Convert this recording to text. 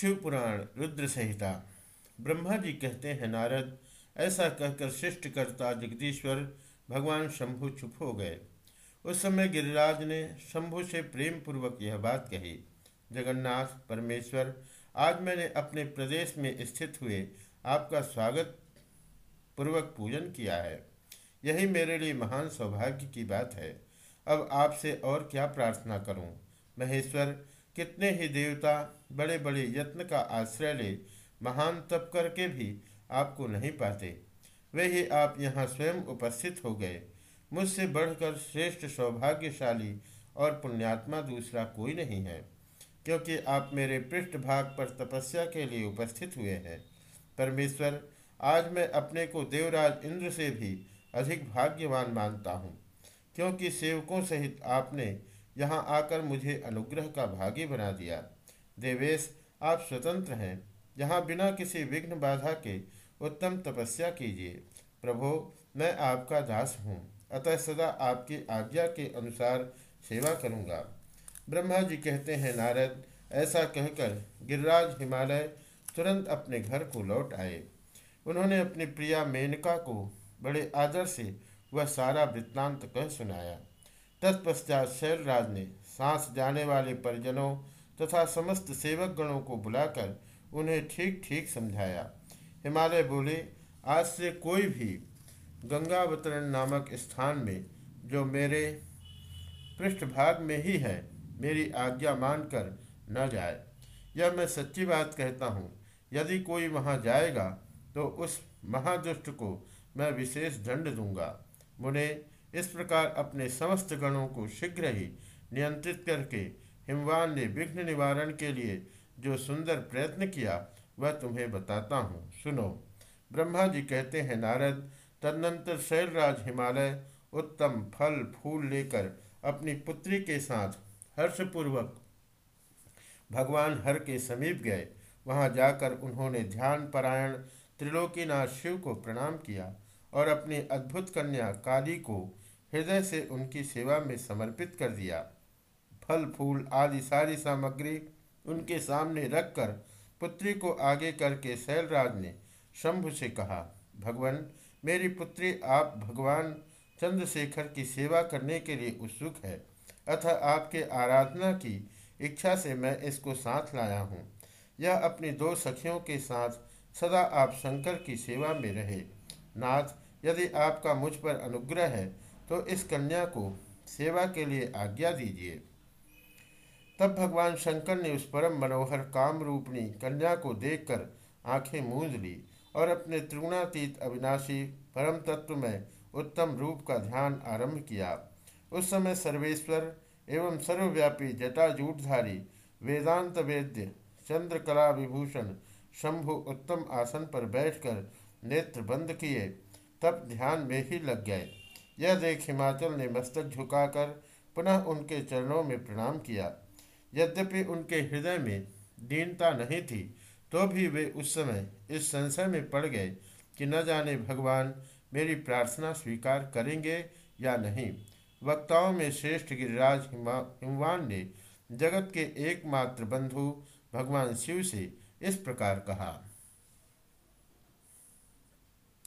शिव पुराण रुद्र संहिता ब्रह्मा जी कहते हैं, नारद, ऐसा कहकर शिष्ट शिष्टकर्ता जगदीश्वर भगवान शंभु चुप हो गए। उस समय गिरिराज ने शंभु से प्रेम पूर्वक यह बात कही, जगन्नाथ, परमेश्वर, आज मैंने अपने प्रदेश में स्थित हुए आपका स्वागत पूर्वक पूजन किया है। यही मेरे लिए महान सौभाग्य की बात है। अब आपसे और क्या प्रार्थना करूँ? महेश्वर कितने ही देवता बड़े बड़े यत्न का आश्रय ले, महान तप करके भी आपको नहीं पाते। वे ही आप यहाँ स्वयं उपस्थित हो गए। मुझसे बढ़कर श्रेष्ठ, सौभाग्यशाली और पुण्यात्मा दूसरा कोई नहीं है, क्योंकि आप मेरे पृष्ठभाग पर तपस्या के लिए उपस्थित हुए हैं। परमेश्वर, आज मैं अपने को देवराज इंद्र से भी अधिक भाग्यवान मानता हूँ, क्योंकि सेवकों सहित आपने यहाँ आकर मुझे अनुग्रह का भागी बना दिया। देवेश, आप स्वतंत्र हैं। यहाँ बिना किसी विघ्न बाधा के उत्तम तपस्या कीजिए। प्रभो, मैं आपका दास हूँ। अतः सदा आपकी आज्ञा के अनुसार सेवा करूँगा। ब्रह्मा जी कहते हैं, नारद, ऐसा कहकर गिरिराज हिमालय तुरंत अपने घर को लौट आए। उन्होंने अपनी प्रिया मेनका को बड़े आदर से वह सारा वृत्तांत कह सुनाया। तत्पश्चात शैलराज ने सांस जाने वाले परिजनों तथा समस्त सेवक गणों को बुलाकर उन्हें ठीक ठीक समझाया। हिमालय बोले, आज से कोई भी गंगावतरण नामक स्थान में जो मेरे पृष्ठभाग में ही है, मेरी आज्ञा मानकर न जाए। यह मैं सच्ची बात कहता हूँ, यदि कोई वहाँ जाएगा तो उस महादुष्ट को मैं विशेष दंड दूँगा। मुने इस प्रकार अपने समस्त गणों को शीघ्र ही नियंत्रित करके हिमवान ने विघ्न निवारण के लिए जो सुंदर प्रयत्न किया, वह तुम्हें बताता हूँ। सुनो। ब्रह्मा जी कहते हैं, नारद, तदनंतर शैलराज हिमालय उत्तम फल, फूल लेकर अपनी पुत्री के साथ हर्षपूर्वक भगवान हर के समीप गए। वहाँ जाकर उन्होंने ध्यान परायण त्रिलोकीनाथ शिव को प्रणाम किया। और अपनी अद्भुत कन्या काली को हृदय से उनकी सेवा में समर्पित कर दिया। फल, फूल आदि सारी सामग्री उनके सामने रखकर पुत्री को आगे करके शैलराज ने शंभु से कहा, भगवान, मेरी पुत्री आप भगवान चंद्रशेखर की सेवा करने के लिए उत्सुक है। अतः आपके आराधना की इच्छा से मैं इसको साथ लाया हूँ। यह अपनी दो सखियों के साथ सदा आप शंकर की सेवा में रहे। नाथ, यदि आपका मुझ पर अनुग्रह है तो इस कन्या को सेवा के लिए आज्ञा दीजिए। तब भगवान शंकर ने उस परम मनोहर काम रूपणी कन्या को देखकर आँखें मूंद ली और अपने त्रिगुणातीत अविनाशी परम तत्व में उत्तम रूप का ध्यान आरंभ किया। उस समय सर्वेश्वर एवं सर्वव्यापी जटाजूटधारी वेदांत वेद्य चंद्रकला विभूषण शंभु उत्तम आसन पर बैठकर नेत्र बंद किए, तब ध्यान में ही लग गए। यह देख हिमाचल ने मस्तक झुकाकर पुनः उनके चरणों में प्रणाम किया। यद्यपि उनके हृदय में दीनता नहीं थी तो भी वे उस समय इस संशय में पड़ गए कि न जाने भगवान मेरी प्रार्थना स्वीकार करेंगे या नहीं। वक्ताओं में श्रेष्ठ गिरिराज हिमवान ने जगत के एकमात्र बंधु भगवान शिव से इस प्रकार कहा।